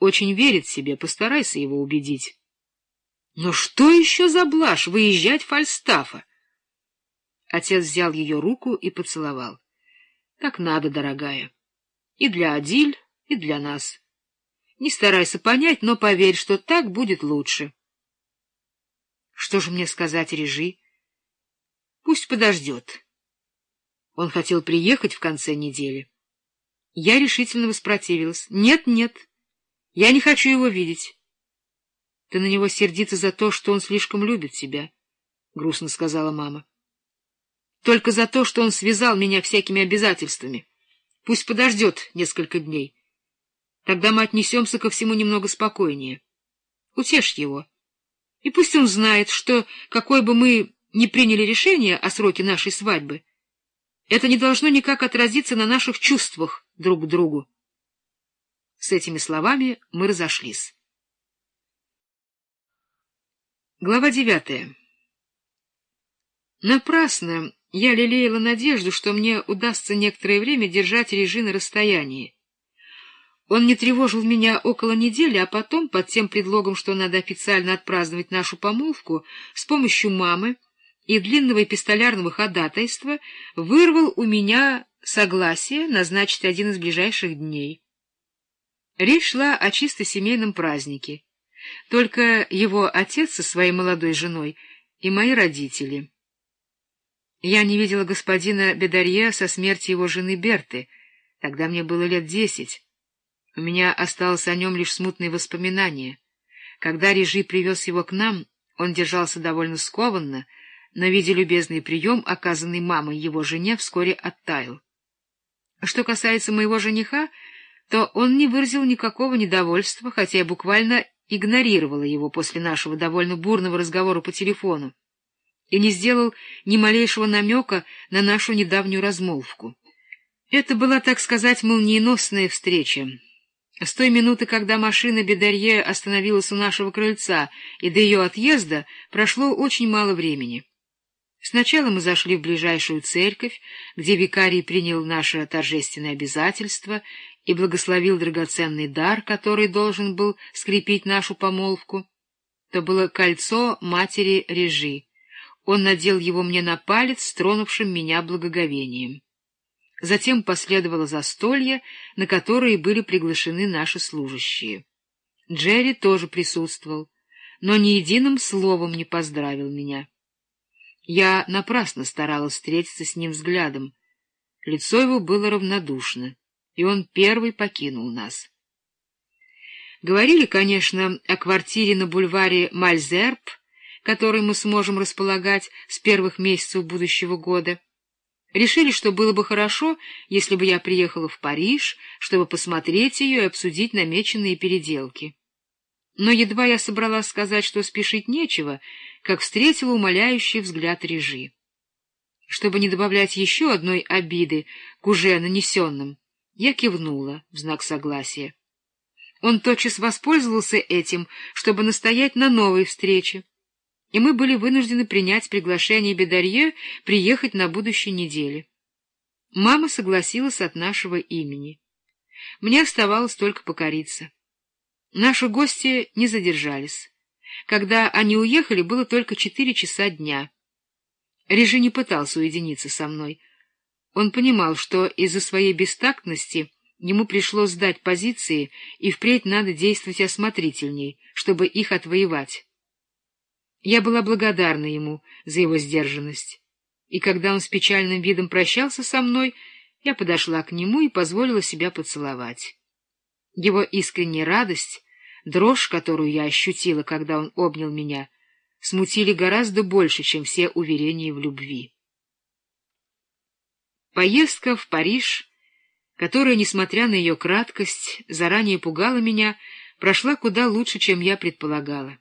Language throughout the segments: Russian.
очень верит себе, постарайся его убедить. Но что еще за блажь выезжать Фальстафа? Отец взял ее руку и поцеловал. Так надо, дорогая. И для Адиль, и для нас. Не старайся понять, но поверь, что так будет лучше. Что же мне сказать Режи? Пусть подождет. Он хотел приехать в конце недели. Я решительно воспротивилась. Нет, нет, я не хочу его видеть. Ты на него сердиться за то, что он слишком любит тебя, — грустно сказала мама. Только за то, что он связал меня всякими обязательствами. Пусть подождет несколько дней. Тогда мы отнесемся ко всему немного спокойнее. Утешь его. И пусть он знает, что, какое бы мы ни приняли решение о сроке нашей свадьбы, это не должно никак отразиться на наших чувствах друг к другу. С этими словами мы разошлись. Глава девятая. Напрасно я лелеяла надежду, что мне удастся некоторое время держать режи на расстоянии. Он не тревожил меня около недели, а потом, под тем предлогом, что надо официально отпраздновать нашу помолвку, с помощью мамы и длинного эпистолярного ходатайства вырвал у меня согласие назначить один из ближайших дней. Речь шла о чисто семейном празднике. Только его отец со своей молодой женой и мои родители. Я не видела господина Бедарье со смерти его жены Берты. Тогда мне было лет десять. У меня осталось о нем лишь смутные воспоминания. Когда Режи привез его к нам, он держался довольно скованно, но, видя любезный прием, оказанный мамой его жене, вскоре оттаял. Что касается моего жениха, то он не выразил никакого недовольства, хотя я буквально игнорировала его после нашего довольно бурного разговора по телефону и не сделал ни малейшего намека на нашу недавнюю размолвку. Это была, так сказать, молниеносная встреча. С той минуты, когда машина Бедарье остановилась у нашего крыльца, и до ее отъезда прошло очень мало времени. Сначала мы зашли в ближайшую церковь, где викарий принял наше торжественное обязательство и благословил драгоценный дар, который должен был скрепить нашу помолвку. То было кольцо матери Режи. Он надел его мне на палец, тронувшим меня благоговением. Затем последовало застолье, на которое были приглашены наши служащие. Джерри тоже присутствовал, но ни единым словом не поздравил меня. Я напрасно старалась встретиться с ним взглядом. Лицо его было равнодушно, и он первый покинул нас. Говорили, конечно, о квартире на бульваре Мальзерб, которой мы сможем располагать с первых месяцев будущего года. Решили, что было бы хорошо, если бы я приехала в Париж, чтобы посмотреть ее и обсудить намеченные переделки. Но едва я собралась сказать, что спешить нечего, как встретила умоляющий взгляд Режи. Чтобы не добавлять еще одной обиды к уже нанесенным, я кивнула в знак согласия. Он тотчас воспользовался этим, чтобы настоять на новой встрече, и мы были вынуждены принять приглашение Бедарье приехать на будущей неделе. Мама согласилась от нашего имени. Мне оставалось только покориться. Наши гости не задержались. Когда они уехали, было только четыре часа дня. Режи не пытался уединиться со мной. Он понимал, что из-за своей бестактности ему пришлось сдать позиции, и впредь надо действовать осмотрительней, чтобы их отвоевать. Я была благодарна ему за его сдержанность, и когда он с печальным видом прощался со мной, я подошла к нему и позволила себя поцеловать. Его искренняя радость Дрожь, которую я ощутила, когда он обнял меня, смутили гораздо больше, чем все уверения в любви. Поездка в Париж, которая, несмотря на ее краткость, заранее пугала меня, прошла куда лучше, чем я предполагала.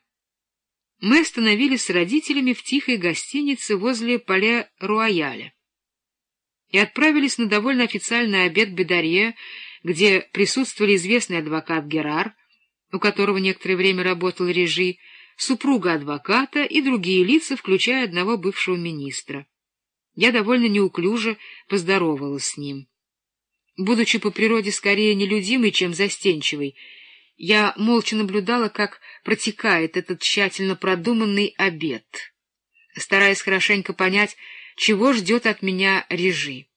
Мы остановились с родителями в тихой гостинице возле поля Руаяля и отправились на довольно официальный обед Бедарье, где присутствовали известный адвокат Герар, у которого некоторое время работал Режи, супруга адвоката и другие лица, включая одного бывшего министра. Я довольно неуклюже поздоровалась с ним. Будучи по природе скорее нелюдимой, чем застенчивой, Я молча наблюдала, как протекает этот тщательно продуманный обед, стараясь хорошенько понять, чего ждет от меня режи.